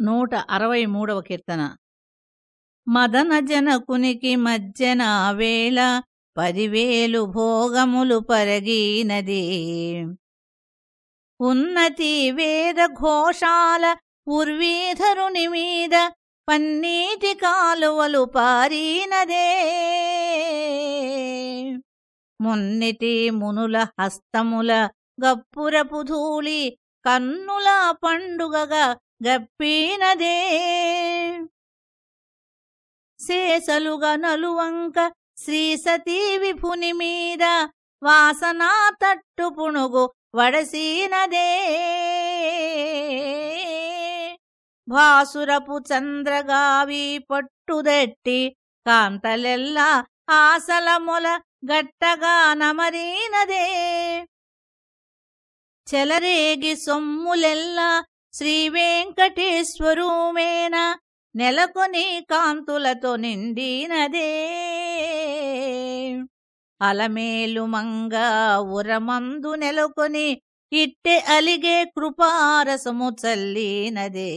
నూట అరవై మూడవ కీర్తన. మదన జనకునికి మజ్జన వేళ పదివేలు భోగములు పరగినది. ఉన్నతి వేద ఘోషాల ఉర్వీధరుని మీద పన్నీటి కాలువలు పారినదే. మున్నిటి మునుల హస్తముల గప్పురపు ధూళి కన్నుల పండుగగా గప్పీనదే. శేషలుగా నలువంక శ్రీ సతీ విభుని మీద వాసనా తట్టు పుణుగు వడసీనదే. భాసురపు చంద్రగావి పట్టుదట్టి కాంతలెల్లా ఆసలముల గట్టగా నమరీనదే. చెలరేగి సొమ్ములెల్లా శ్రీవేంకటేశ్వరూమేన నెలకొని కాంతులతో నిండినదే. అలమేలు మంగ ఉరమందు నెలకొని ఇట్టె అలిగే కృపారసము చల్లినదే.